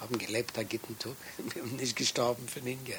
haben gelebt, da geht. Wir haben nicht gestorben für Ninja.